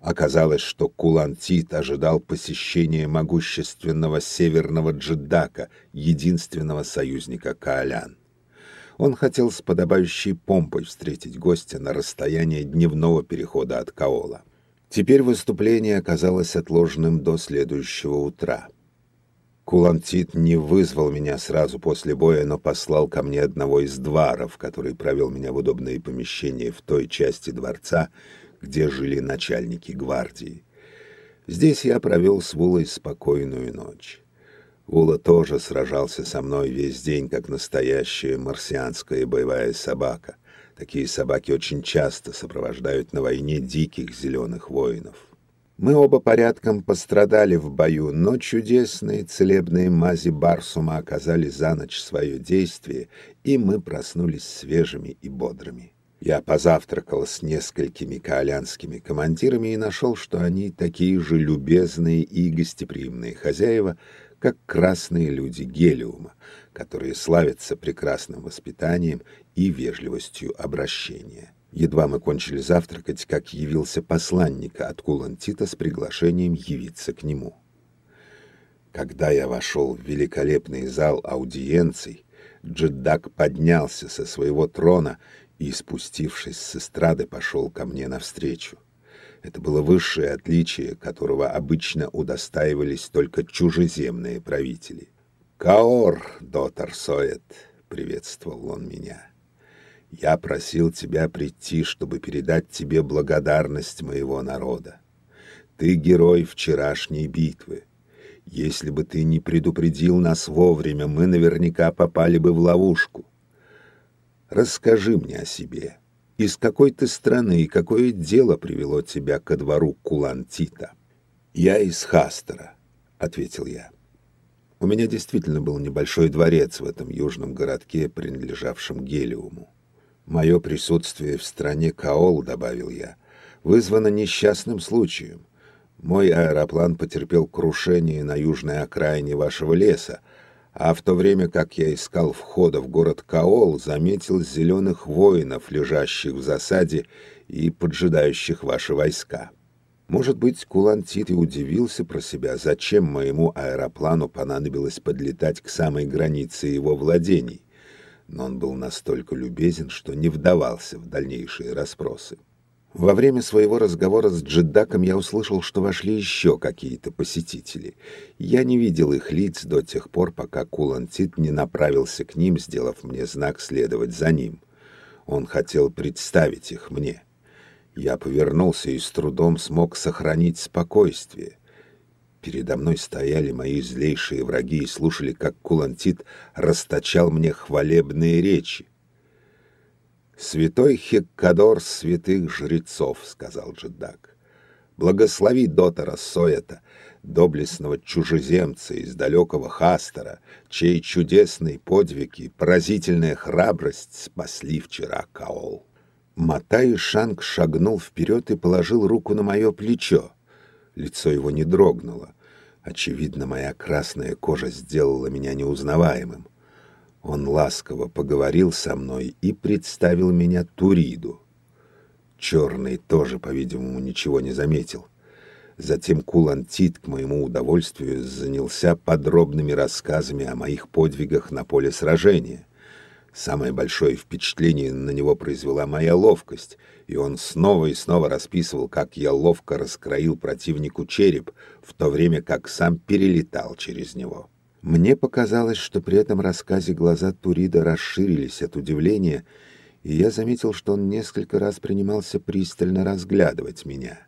Оказалось, что Кулантит ожидал посещения могущественного северного Джедака, единственного союзника Каалян. Он хотел с подобающей помпой встретить гостя на расстоянии дневного перехода от Каола. Теперь выступление оказалось отложенным до следующего утра. Кулантит не вызвал меня сразу после боя, но послал ко мне одного из дваров, который провел меня в удобные помещения в той части дворца, где жили начальники гвардии. Здесь я провел с Вулой спокойную ночь. Ула тоже сражался со мной весь день, как настоящая марсианская боевая собака. Такие собаки очень часто сопровождают на войне диких зеленых воинов. Мы оба порядком пострадали в бою, но чудесные целебные мази Барсума оказали за ночь свое действие, и мы проснулись свежими и бодрыми. Я позавтракал с несколькими каолянскими командирами и нашел, что они такие же любезные и гостеприимные хозяева, как красные люди Гелиума, которые славятся прекрасным воспитанием и вежливостью обращения. Едва мы кончили завтракать, как явился посланника от Кулантита с приглашением явиться к нему. Когда я вошел в великолепный зал аудиенций, Джеддак поднялся со своего трона и, спустившись с эстрады, пошел ко мне навстречу. Это было высшее отличие, которого обычно удостаивались только чужеземные правители. «Каор, дотор Соет!» — приветствовал он меня. «Я просил тебя прийти, чтобы передать тебе благодарность моего народа. Ты герой вчерашней битвы. Если бы ты не предупредил нас вовремя, мы наверняка попали бы в ловушку. Расскажи мне о себе» из какой ты страны и какое дело привело тебя ко двору Кулантита? Я из Хастера, ответил я. У меня действительно был небольшой дворец в этом южном городке, принадлежавшем Гелиуму. Мое присутствие в стране Каол, добавил я, вызвано несчастным случаем. Мой аэроплан потерпел крушение на южной окраине вашего леса, а в то время как я искал входа в город Каол, заметил зеленых воинов, лежащих в засаде и поджидающих ваши войска. Может быть, Кулантит и удивился про себя, зачем моему аэроплану понадобилось подлетать к самой границе его владений, но он был настолько любезен, что не вдавался в дальнейшие расспросы. Во время своего разговора с Джеддаком я услышал, что вошли еще какие-то посетители. Я не видел их лиц до тех пор, пока Кулантит не направился к ним, сделав мне знак следовать за ним. Он хотел представить их мне. Я повернулся и с трудом смог сохранить спокойствие. Передо мной стояли мои злейшие враги и слушали, как Кулантит расточал мне хвалебные речи. «Святой Хеккадор святых жрецов», — сказал Джеддак. «Благослови Дотора Соета, доблестного чужеземца из далекого Хастера, чей чудесный подвиг и поразительная храбрость спасли вчера Каол». Матай Шанг шагнул вперед и положил руку на мое плечо. Лицо его не дрогнуло. Очевидно, моя красная кожа сделала меня неузнаваемым. Он ласково поговорил со мной и представил меня Туриду. Черный тоже, по-видимому, ничего не заметил. Затем Кулантит, к моему удовольствию, занялся подробными рассказами о моих подвигах на поле сражения. Самое большое впечатление на него произвела моя ловкость, и он снова и снова расписывал, как я ловко раскроил противнику череп, в то время как сам перелетал через него. Мне показалось, что при этом рассказе глаза Турида расширились от удивления, и я заметил, что он несколько раз принимался пристально разглядывать меня.